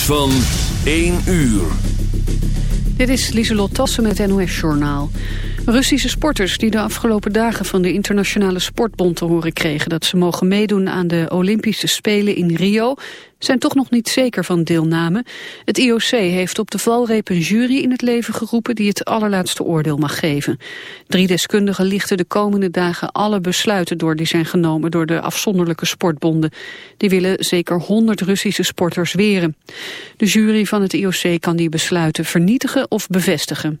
van 1 uur. Dit is Lieselot Tassen met NOS Journaal. Russische sporters die de afgelopen dagen van de Internationale Sportbond te horen kregen dat ze mogen meedoen aan de Olympische Spelen in Rio, zijn toch nog niet zeker van deelname. Het IOC heeft op de valreep een jury in het leven geroepen die het allerlaatste oordeel mag geven. Drie deskundigen lichten de komende dagen alle besluiten door die zijn genomen door de afzonderlijke sportbonden. Die willen zeker 100 Russische sporters weren. De jury van het IOC kan die besluiten vernietigen of bevestigen.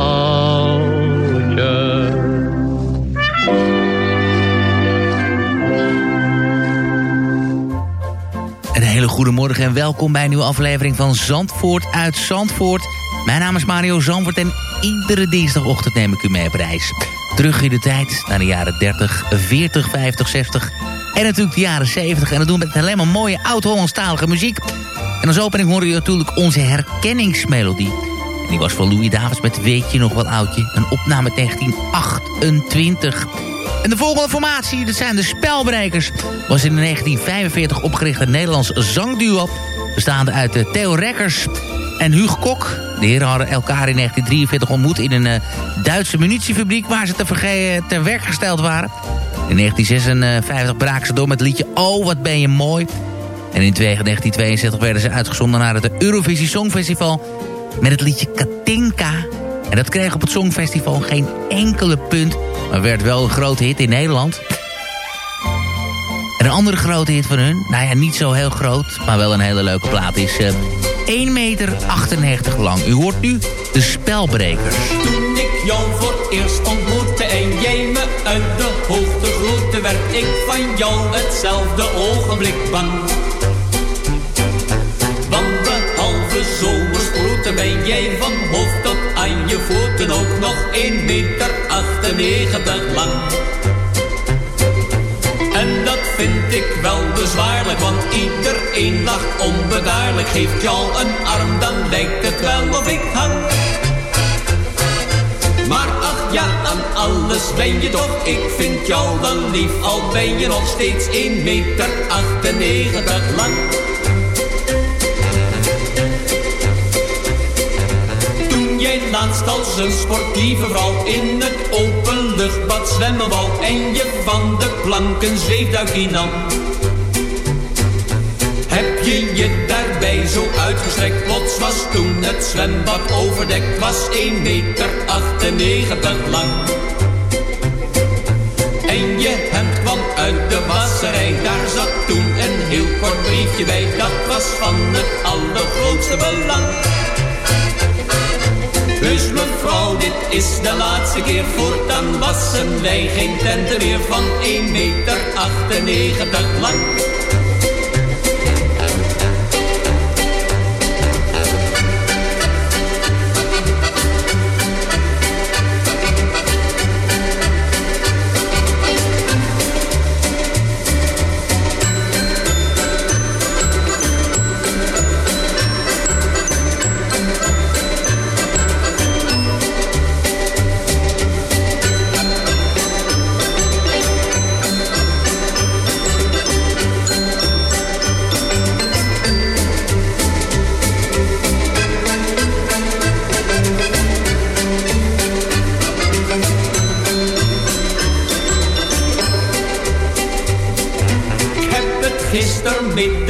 Een hele goede morgen en welkom bij een nieuwe aflevering van Zandvoort uit Zandvoort. Mijn naam is Mario Zandvoort en iedere dinsdagochtend neem ik u mee op reis. Terug in de tijd naar de jaren 30, 40, 50, 60 en natuurlijk de jaren 70. En dat doen we met alleen maar mooie oud-Hollandstalige muziek. En als opening hoorde je natuurlijk onze herkenningsmelodie. En die was van Louis Davids met Weet je nog wel oudje? Een opname uit 1928. En de volgende formatie, dat zijn de Spelbrekers. Was in 1945 opgericht een Nederlands zangduo. Bestaande uit eh, Theo Rekkers en Huug Kok. De heren hadden elkaar in 1943 ontmoet in een eh, Duitse munitiefabriek... waar ze te, ter werk gesteld waren. In 1956 braken ze door met het liedje Oh, wat ben je mooi. En in 1962 werden ze uitgezonden naar het Eurovisie Songfestival... met het liedje Katinka... En dat kreeg op het Songfestival geen enkele punt... maar werd wel een grote hit in Nederland. En een andere grote hit van hun, nou ja, niet zo heel groot... maar wel een hele leuke plaat, is eh 1,98 meter lang. U hoort nu de Spelbrekers. Toen ik jou voor eerst ontmoette en jij me uit de hoogte groette, werd ik van jou hetzelfde ogenblik bang. Want behalve zomersproeten ben jij van hoofd tot aan je voeten ook nog 1 meter 98 lang. En dat vind ik wel bezwaarlijk, want iedereen lacht onbedaarlijk. Geeft jou een arm, dan lijkt het wel of ik hang. Maar ach ja, aan alles ben je toch, ik vind jou wel lief. Al ben je nog steeds 1 meter 98 lang. Jij laatst als een sportieve vrouw in het openluchtbad zwemmen wou en je van de planken zweefduikje nam? Heb je je daarbij zo uitgestrekt? Plots was toen het zwembad overdekt, was 1 meter 98 lang. En je hemd kwam uit de wasserij, daar zat toen een heel kort briefje bij, dat was van het allergrootste belang. Dus mevrouw, dit is de laatste keer, voortaan wassen wij geen tenten meer van 1 meter 98 lang.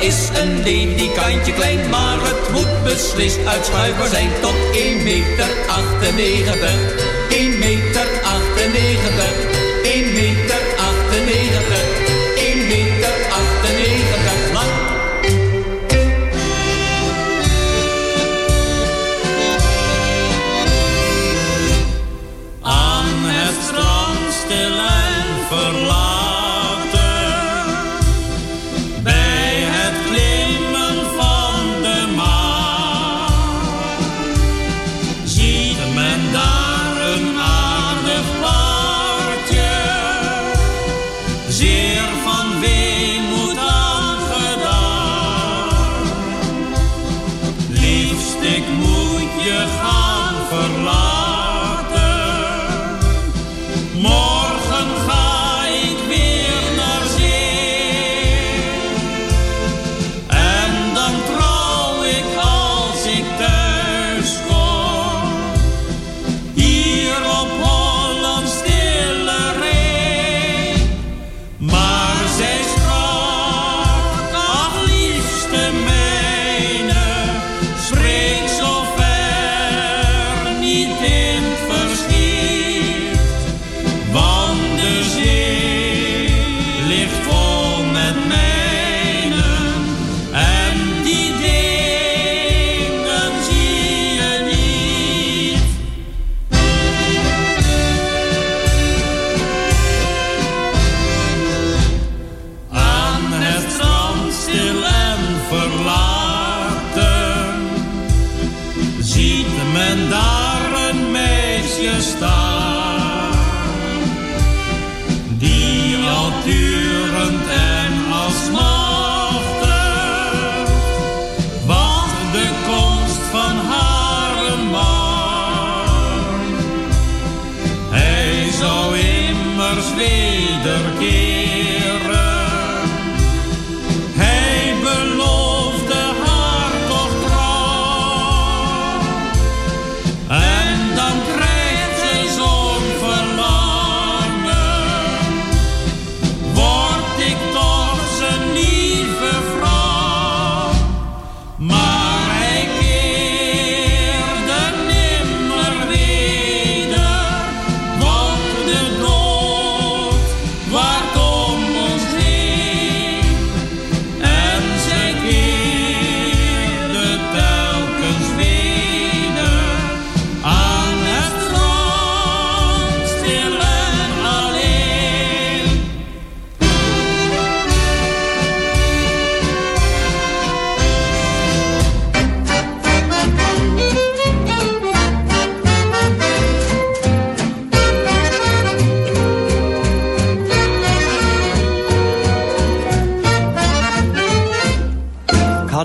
Is een ledikantje klein, maar het moet beslist uitschuifbaar zijn tot 1 meter 98. 1 meter 98,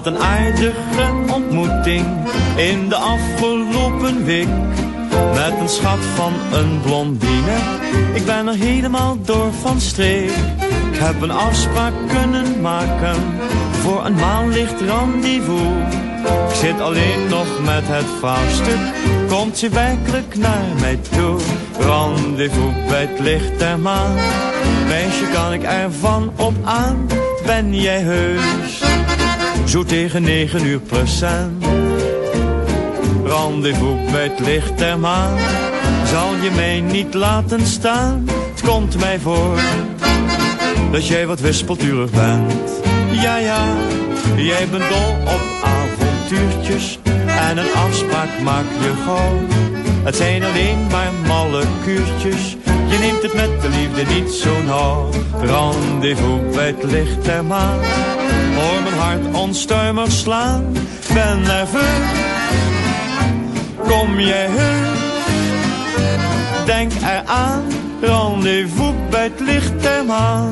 had een aardige ontmoeting in de afgelopen week. Met een schat van een blondine, ik ben er helemaal door van streek. Ik heb een afspraak kunnen maken voor een maanlicht rendezvous. Ik zit alleen nog met het vraagstuk, komt ze werkelijk naar mij toe? Rendezvous bij het licht der maan, meisje kan ik ervan op aan, ben jij heus? Zo tegen negen uur procent. Rendezvous bij het licht der maan, zal je mij niet laten staan? Het komt mij voor, dat jij wat wispelturig bent. Ja, ja, jij bent dol op avontuurtjes en een afspraak maak je gauw. Het zijn alleen maar malle kuurtjes, je neemt het met de liefde niet zo nauw. Rendezvous bij het licht der maan, hoor mijn hart onstuimig slaan. Ben nerveus, kom jij heus, denk eraan. Rendezvous bij het licht der maan.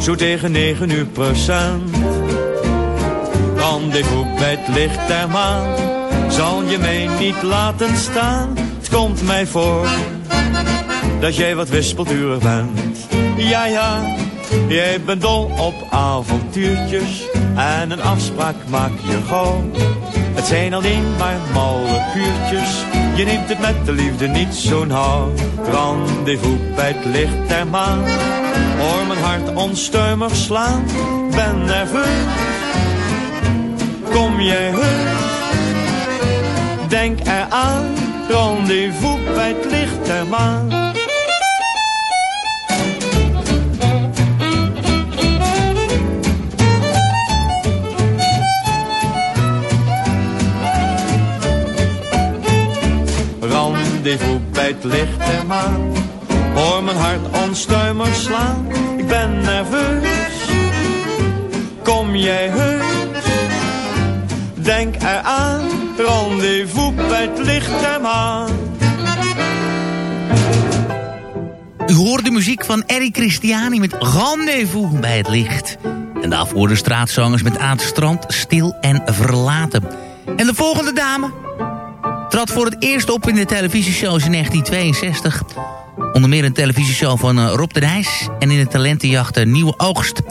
zo tegen negen uur procent. Rendezvous bij het licht der maan, zal je mij niet laten staan. Het komt mij voor, dat jij wat wispelturig bent. Ja, ja, jij bent dol op avontuurtjes, en een afspraak maak je gauw. Het zijn alleen maar malle kuurtjes, je neemt het met de liefde niet zo nauw. Rendezvous bij het licht der maan Hoor mijn hart onstuimig slaan, ben nerveus. Kom jij heus, denk eraan, rendezvous bij het licht der maan. Rendezvous bij het licht der maan Hoor mijn hart onstuimig slaan, ik ben nerveus. Kom jij heus, denk eraan, rendezvous bij het licht der maan. U hoort de muziek van Eric Christiani met Rendezvous bij het licht. En daarvoor de straatzangers met aan strand stil en verlaten. En de volgende dame trad voor het eerst op in de televisieshows in 1962... Onder meer een televisieshow van uh, Rob de Nijs... en in de talentenjacht uh, Nieuwe Oogst.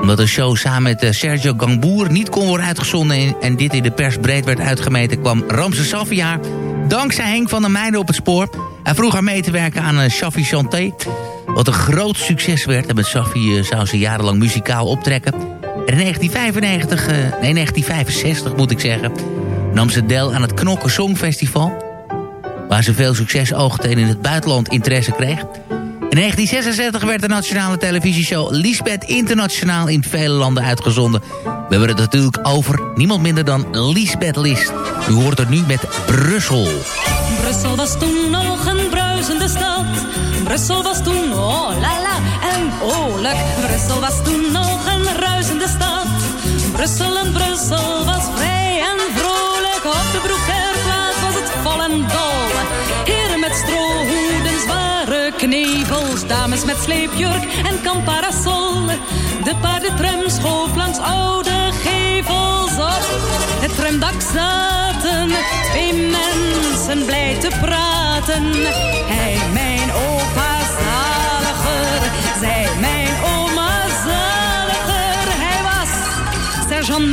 Omdat de show samen met uh, Sergio Gamboer niet kon worden uitgezonden... En, dit in de pers breed werd uitgemeten... kwam Ramse Safia dankzij Henk van der Meijden op het spoor. Hij vroeg haar mee te werken aan Shafi Chanté... wat een groot succes werd. En met Safi zou ze jarenlang muzikaal optrekken. En in 1995, nee 1965 moet ik zeggen... nam ze deel aan het Knokken Songfestival waar ze veel succes oogde en in het buitenland interesse kreeg. In 1966 werd de nationale televisieshow Lisbeth Internationaal in vele landen uitgezonden. We hebben het natuurlijk over niemand minder dan Lisbeth List. U hoort het nu met Brussel. Brussel was toen nog een bruisende stad. Brussel was toen oh la la en oorlijk. Brussel was toen nog een ruisende stad. Brussel en Brussel was vrij. Op de Broekerplaats was het vol en dol. Heren met strohoeden, zware knevels. Dames met sleepjurk en kamparasol. De paardentram schoof langs oude gevels op. Het tramdak zaten twee mensen blij te praten. Hij, mijn opa zaliger, zij, mijn oma zaliger. Hij was sergeant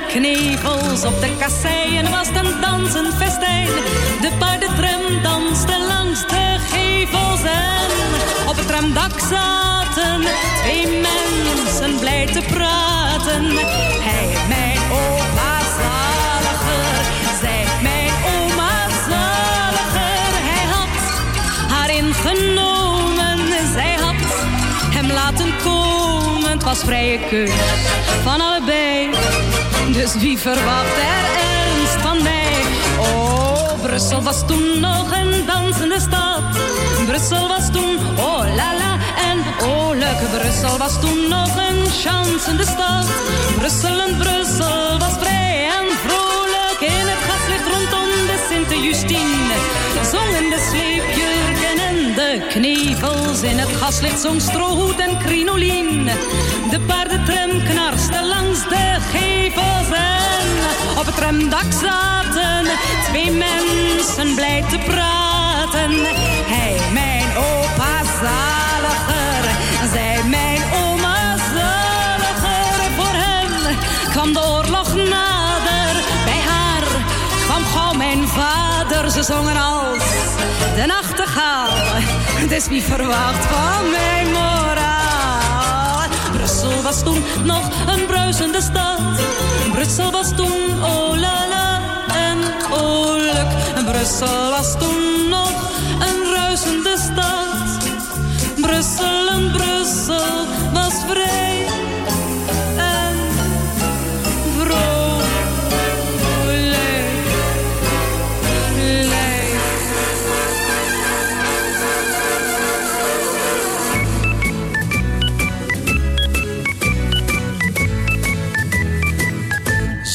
Knevels op de kasseien was een dansend festijn. De paardentram danste langs de gevels en op het tramdak zaten twee mensen blij te praten. Hij, mijn opa zaliger, zij, mijn oma zaliger. Hij had haar ingenomen, zij had hem laten komen. Het was vrije keus van allebei. Dus wie verwacht er ernst van mij? Oh, Brussel was toen nog een dansende stad. Brussel was toen, oh la la, en oh leuk. Brussel was toen nog een chansende stad. Brussel en Brussel was vrij en vrolijk. In het gaslicht rondom de Sint-Justine. Zongen de sleepjurken en de knevels. In het gaslicht zong strohoed en crinolien. De paardentram knarste langs de op het tramdak zaten twee mensen blij te praten. Hij, mijn opa zaliger, zij, mijn oma zaliger. Voor hem kwam de oorlog nader, bij haar kwam gauw mijn vader. Ze zongen als de nachtegaal, dus wie verwacht van mijn moraal? Brussel was toen nog een bruisende stad. Brussel was toen oh la la en oh luk. Brussel was toen nog een ruisende stad. Brussel en Brussel was vrij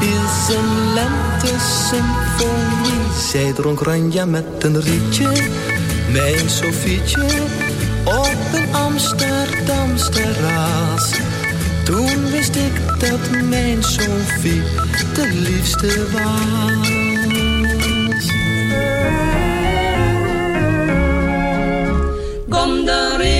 is een lente-symfonie. Zij dronk ranja met een rietje, mijn Sofietje, op een Amsterdams terras. Toen wist ik dat mijn Sofie de liefste was. Kom erin,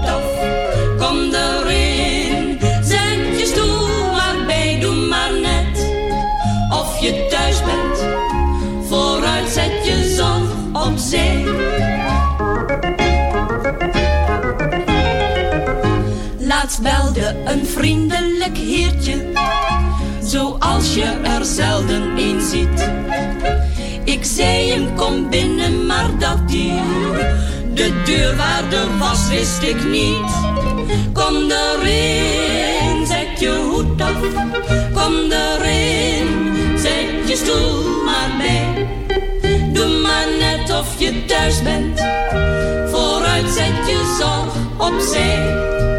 Laatst belde een vriendelijk heertje, zoals je er zelden een ziet. Ik zei hem kom binnen, maar dat hij de deurwaarder was, wist ik niet. Kom erin, zet je hoed af. Kom erin, zet je stoel maar bij. Doe maar net of je thuis bent. Vooruit zet je zorg opzij.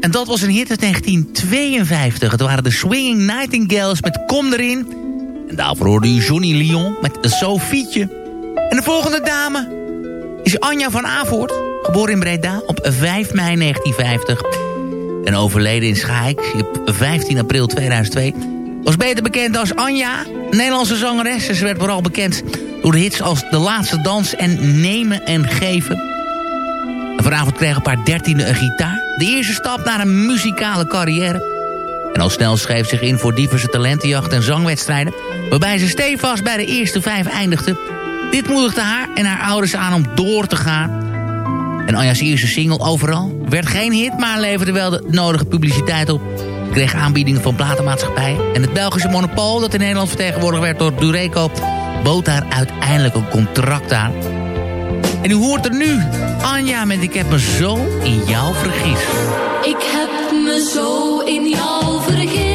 En dat was een hit uit 1952. Het waren de Swinging Nightingales met Kom erin. En daarvoor hoorde u Johnny Lyon met Sofietje. En de volgende dame is Anja van Avoort. Geboren in Breda op 5 mei 1950. En overleden in Schaik op 15 april 2002. Was beter bekend als Anja, Nederlandse zangeres. Ze werd vooral bekend door de hits als De Laatste Dans en Nemen en Geven. En vanavond kreeg op haar dertiende een gitaar. De eerste stap naar een muzikale carrière. En al snel schreef zich in voor diverse talentenjachten en zangwedstrijden... waarbij ze stevast bij de eerste vijf eindigde. Dit moedigde haar en haar ouders aan om door te gaan. En Anja's eerste single Overal werd geen hit... maar leverde wel de nodige publiciteit op. Kreeg aanbiedingen van platenmaatschappijen... en het Belgische monopool dat in Nederland vertegenwoordigd werd door Dureco... bood daar uiteindelijk een contract aan... En u hoort er nu Anja met Ik heb me zo in jou vergist. Ik heb me zo in jou vergist.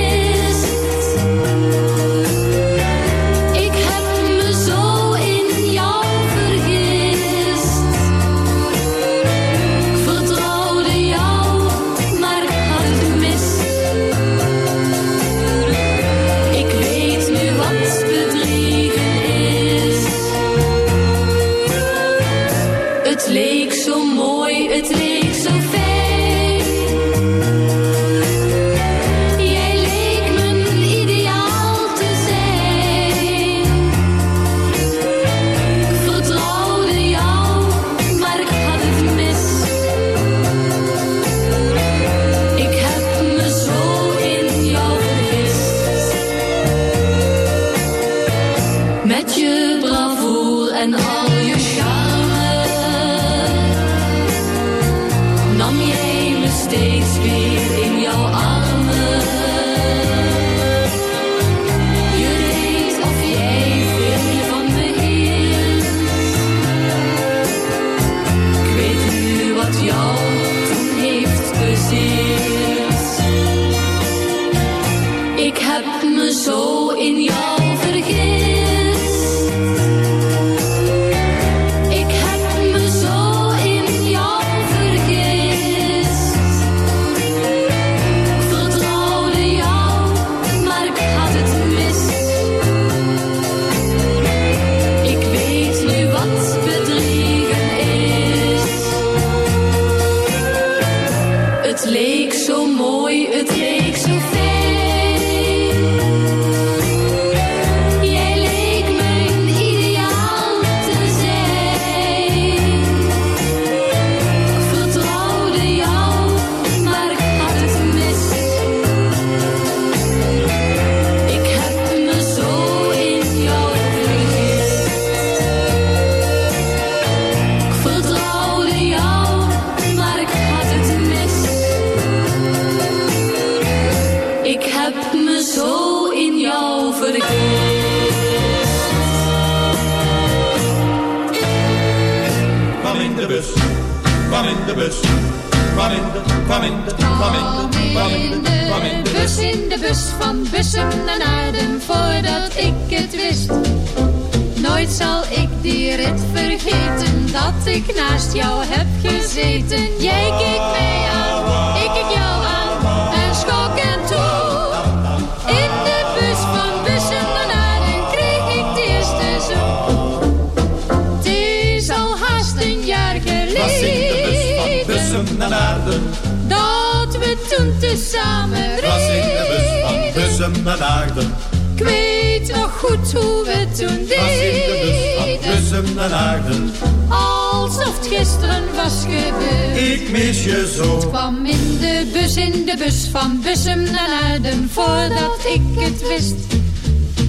Dat we toen tezamen Was in de bus van reden. bussen naar Aarden. Ik weet nog goed hoe we toen Was in de bus van deden. Bussum naar Aarden. Alsof het gisteren was gebeurd. Ik mis je zo. kwam in de bus, in de bus van Bussum naar Aarden voordat ik het wist.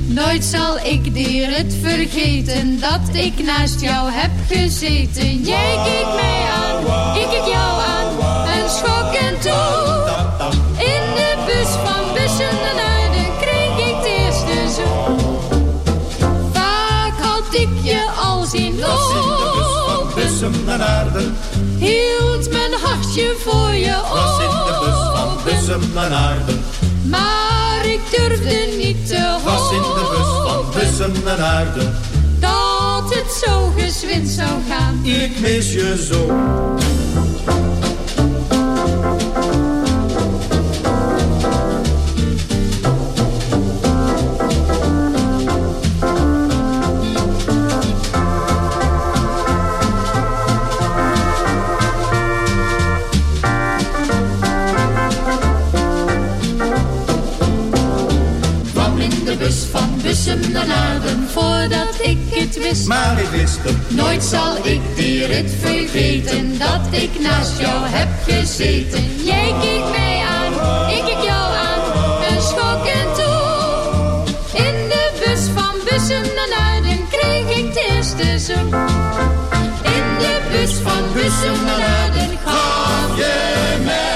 Nooit zal ik die rit vergeten dat ik naast jou heb gezeten. Jij keek mij aan, ik keek jou aan schok en toe. In de bus van Bussum naar Aarden kreeg ik de eerste zoen. Vaak had ik je al zien Was in de bus van lopen. Bussum naar Aarden. Hield mijn hartje voor je Was in de bus van open. Bussum naar Aarden. Maar ik durfde niet te hopen. Was in de bus van Bussum naar Aarden. Dat het zo gezwind zou gaan. Ik mis je zo. Naar voordat ik het wist. Maar ik wist het. Nooit zal ik die rit vergeten dat ik naast jou heb gezeten. Jij keek mij aan, ik keek jou aan en schok en toe. In de bus van Bussum naar kreeg ik de eerste zoen. In de bus van Bussum naar gaf je mij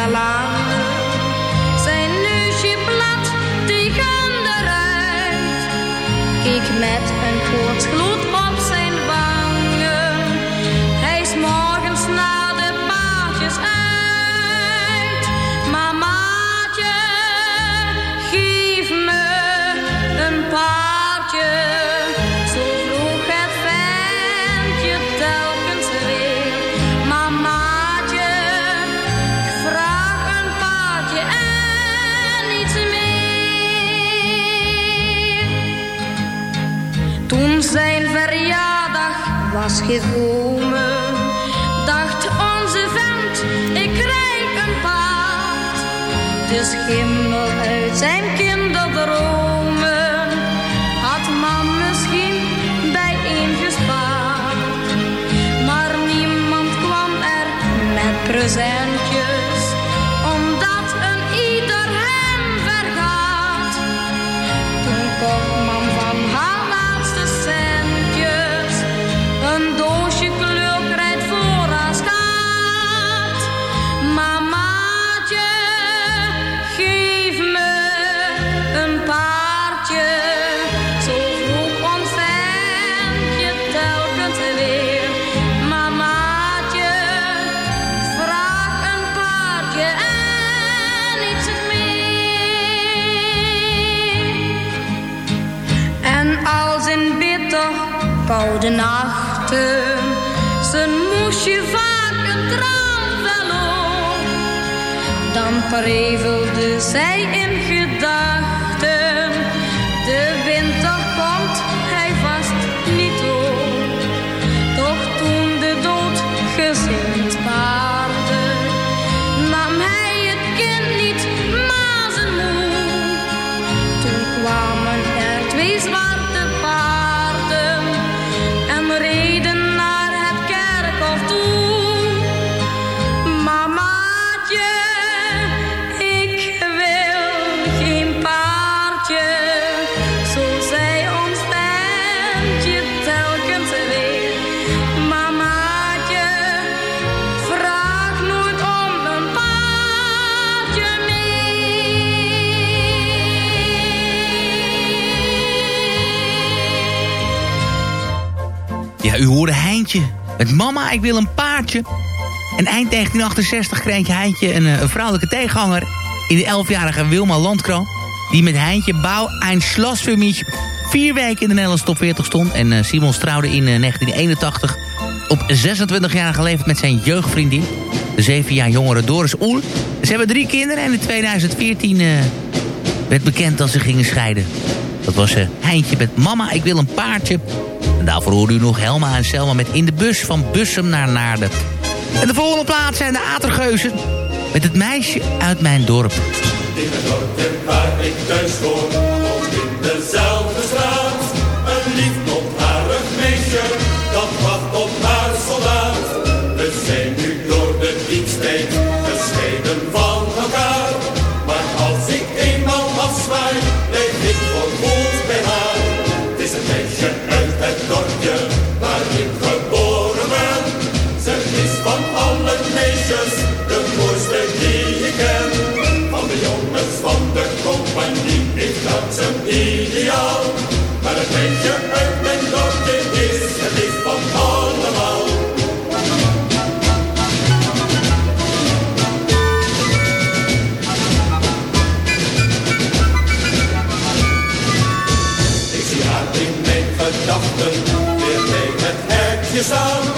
van zalander, was gekomen, dacht onze vent, ik krijg een paard. De schimmel uit zijn kinderdromen prevelde dus zij in Met Mama, ik wil een paardje. En eind 1968 kreeg Heintje een, eh, een vrouwelijke tegenhanger... in de 11-jarige Wilma Landkroon... die met Heintje Bouw ein Schloss für mich... vier weken in de Nederlandse top 40 stond. En eh, Simon Simons trouwde in eh, 1981 op 26-jarige geleefd met zijn jeugdvriendin... de zeven jaar jongere Doris Oel. Ze hebben drie kinderen en in 2014 werd bekend dat ze gingen scheiden. Dat was Heintje met Mama, ik wil een paardje... En daarvoor hoorde u nog Helma en Selma met In de Bus van Bussum naar Naarden. En de volgende plaats zijn de Atergeuzen met het meisje uit mijn dorp. Maar het ventje uit mijn dorpje is, het is van allemaal. Ik zie haar in mijn gedachten, weer bij het hekje samen.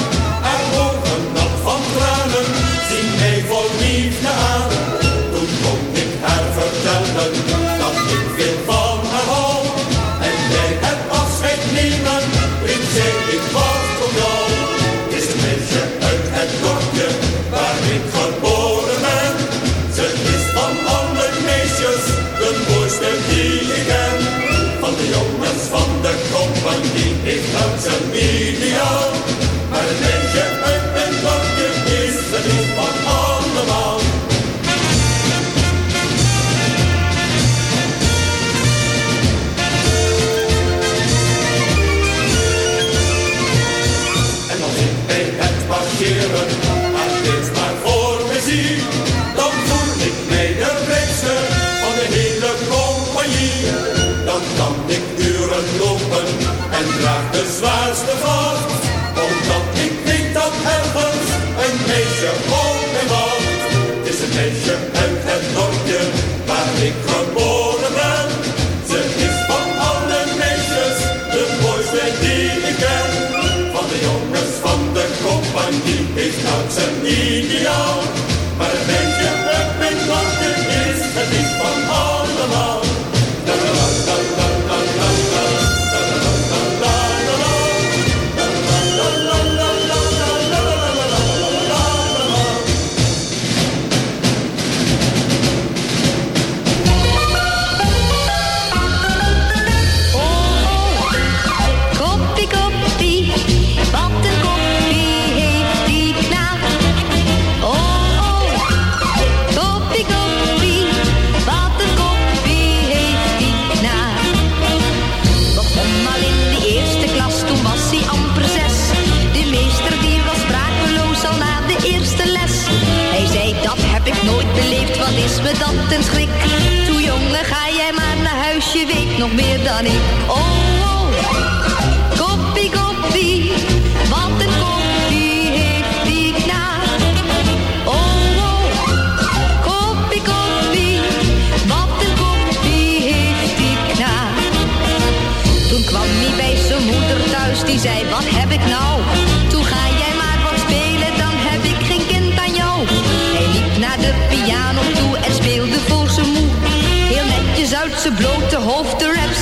show.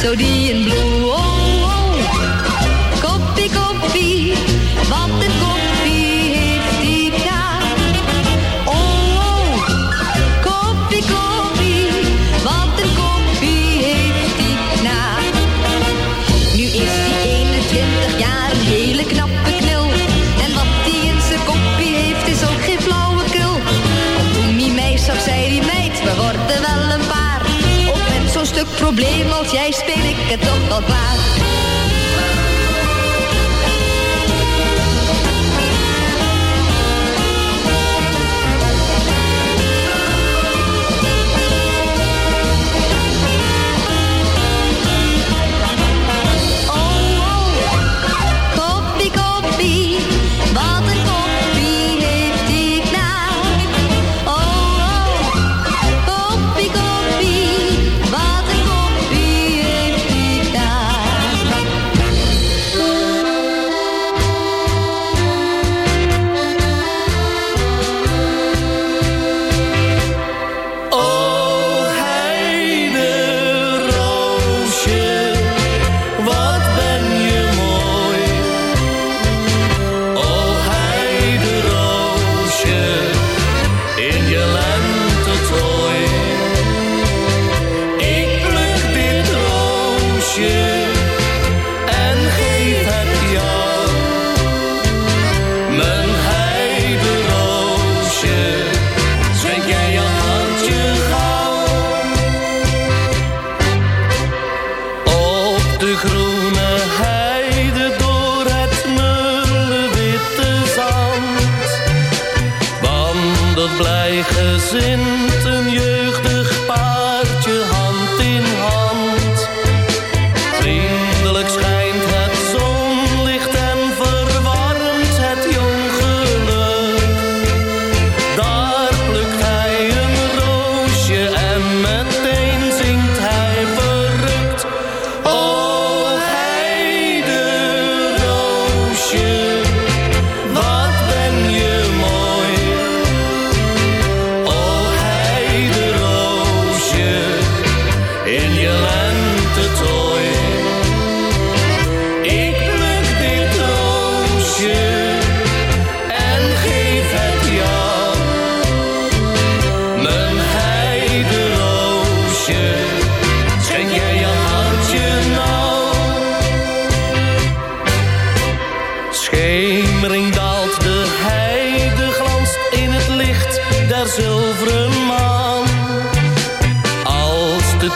De rhapsody in blue. Oh, oh. Koppie, koppie, wat een koppie heeft die kaart. Oh, oh. Koppie, koppie, wat een koppie heeft die knaap. Nu is die 21 jaar een hele knappe knul. En wat die in zijn koppie heeft is ook geen flauwekul. Want toen die zag, zei die meid, we worden wel een paar. Ook met zo'n stuk probleem als jij het toch wel klaar.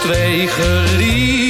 Twee geliefden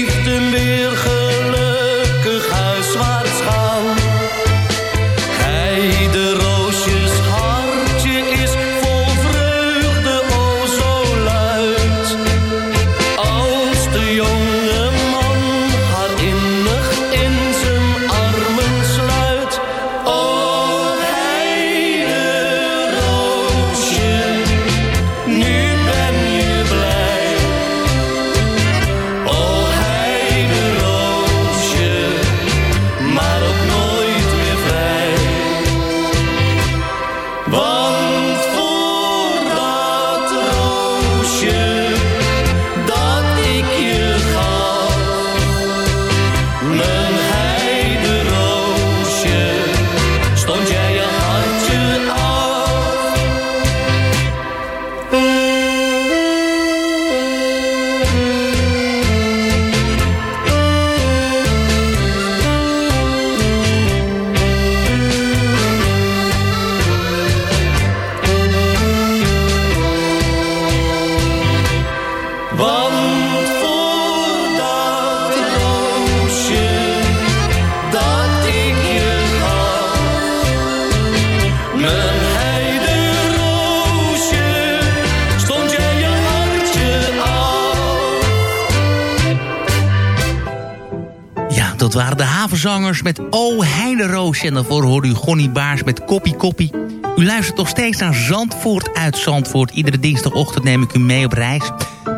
Dat waren de havenzangers met O Heideroos. En daarvoor hoorde u Gonnie Baars met Koppie Koppie. U luistert nog steeds naar Zandvoort uit Zandvoort. Iedere dinsdagochtend neem ik u mee op reis.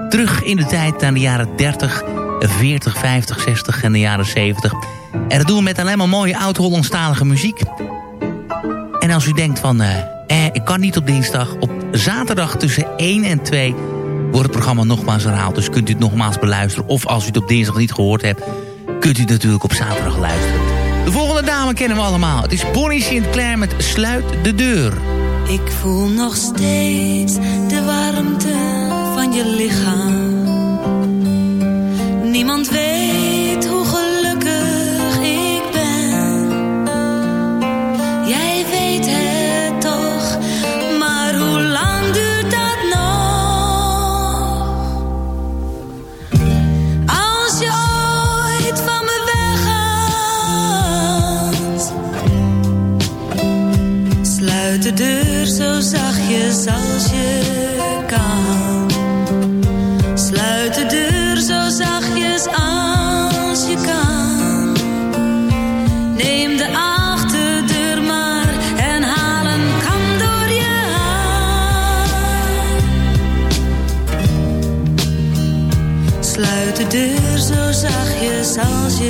Terug in de tijd naar de jaren 30, 40, 50, 60 en de jaren 70. En dat doen we met alleen maar mooie oud-Hollandstalige muziek. En als u denkt van, eh, eh ik kan niet op dinsdag. Op zaterdag tussen 1 en 2 wordt het programma nogmaals herhaald. Dus kunt u het nogmaals beluisteren. Of als u het op dinsdag niet gehoord hebt kunt u natuurlijk op zaterdag luisteren. De volgende dame kennen we allemaal. Het is Bonnie Sinclair met Sluit de Deur. Ik voel nog steeds de warmte van je lichaam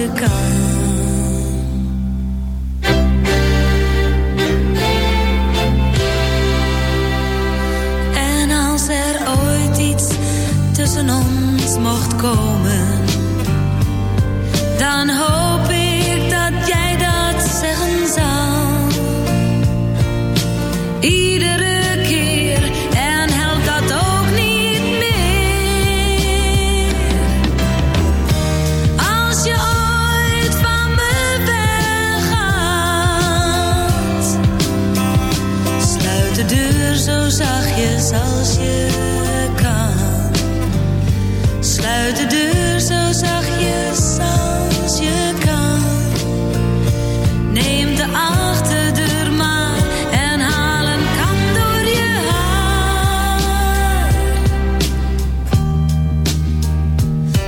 the car als je kan. Sluit de deur zo zachtjes als je kan. Neem de achterdeur maar en haal een kant door je haar.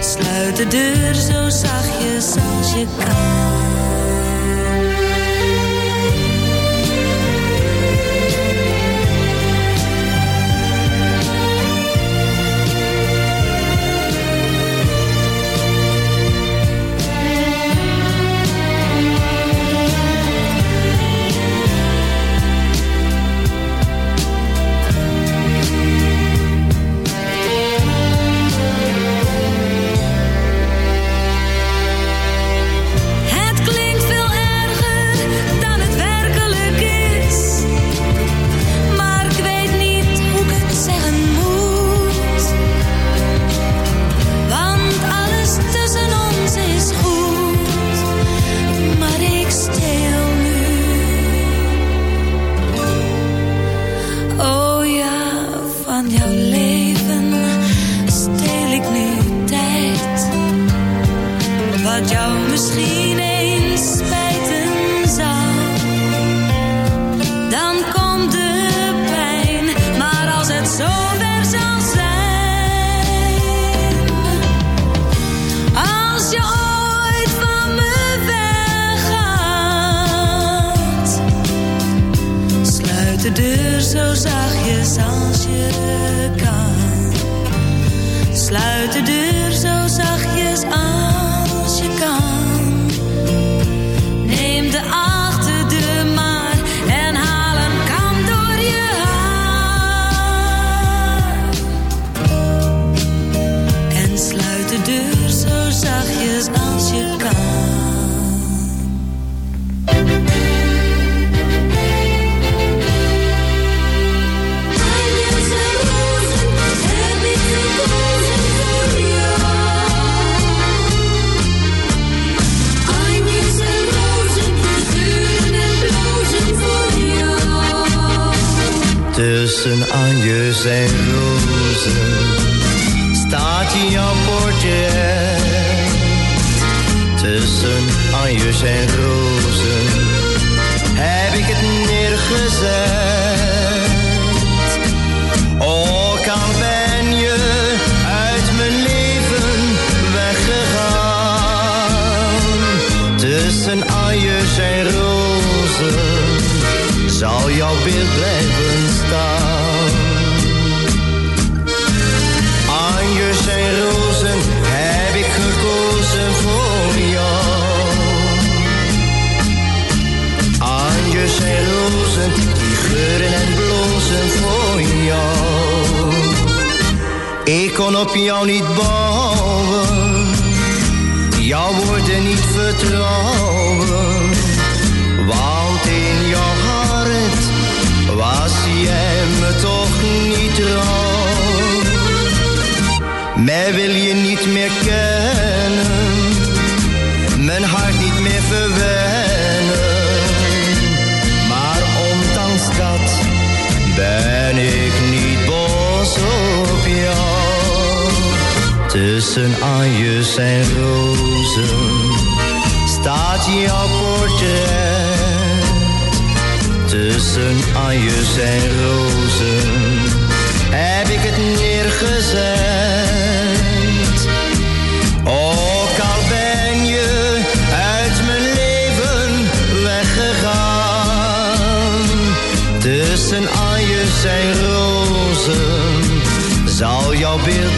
Sluit de deur zo zachtjes als je kan. Tussen anjes en rozen staat jouw portret. Tussen anjes en rozen heb ik het neergezet. Ook al ben je uit mijn leven weggegaan. Tussen anjes en rozen zal jouw beeld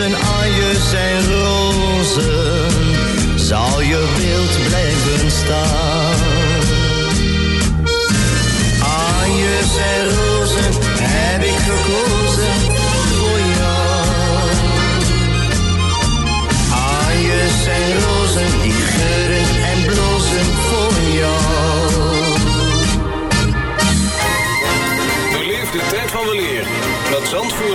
Tussen anjes en rozen zal je beeld blijven staan. Anjes en rozen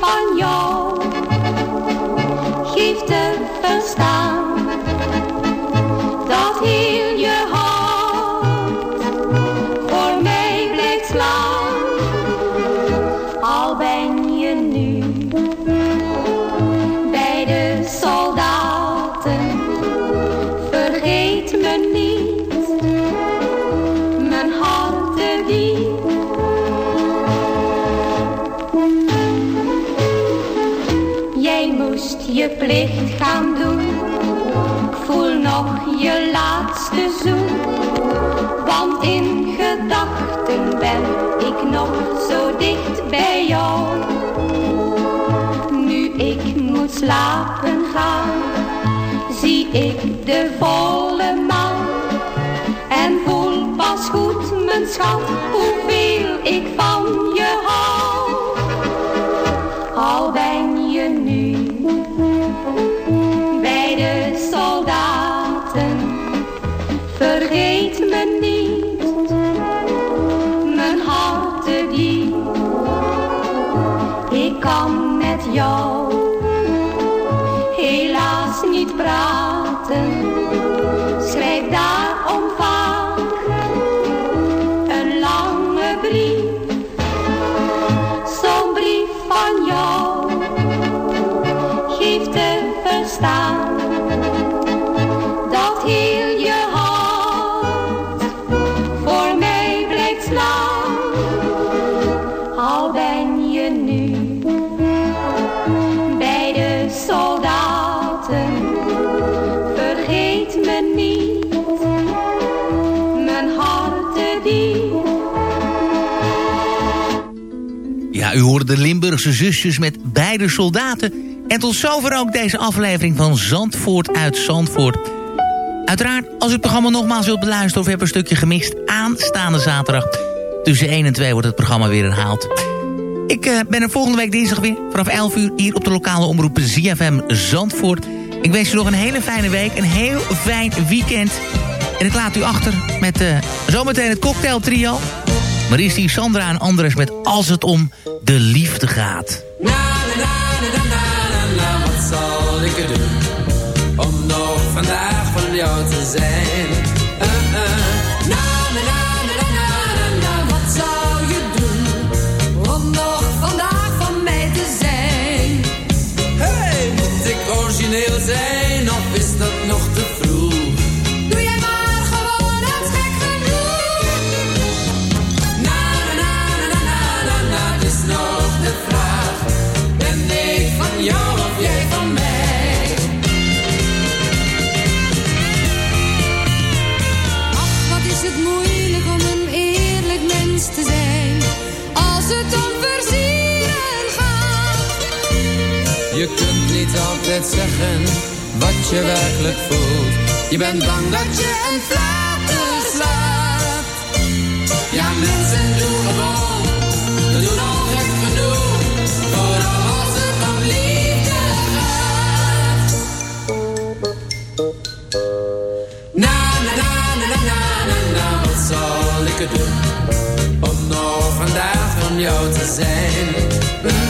brief van moet slapen gaan, zie ik de volle maan. En voel pas goed, mijn schat, hoeveel ik van U hoorde de Limburgse zusjes met beide soldaten. En tot zover ook deze aflevering van Zandvoort uit Zandvoort. Uiteraard, als u het programma nogmaals wilt beluisteren... of hebt een stukje gemist, aanstaande zaterdag... tussen 1 en 2 wordt het programma weer herhaald. Ik eh, ben er volgende week dinsdag weer... vanaf 11 uur hier op de lokale omroep ZFM Zandvoort. Ik wens u nog een hele fijne week, een heel fijn weekend. En ik laat u achter met eh, zometeen het cocktailtrio... Maar is die Sandra en Andres met Als het om de liefde gaat. Na, na, na, na, na, wat zal ik doen om nog vandaag van jou te zijn? Niet altijd zeggen wat je werkelijk voelt. Je bent bang dat je een flater slaat. Ja, mensen doen gewoon, we doen al gek genoeg. Vooral als het om liefde. Na, na, na, na, na, na, na, wat zal ik er doen? Om nog vandaag van jou te zijn.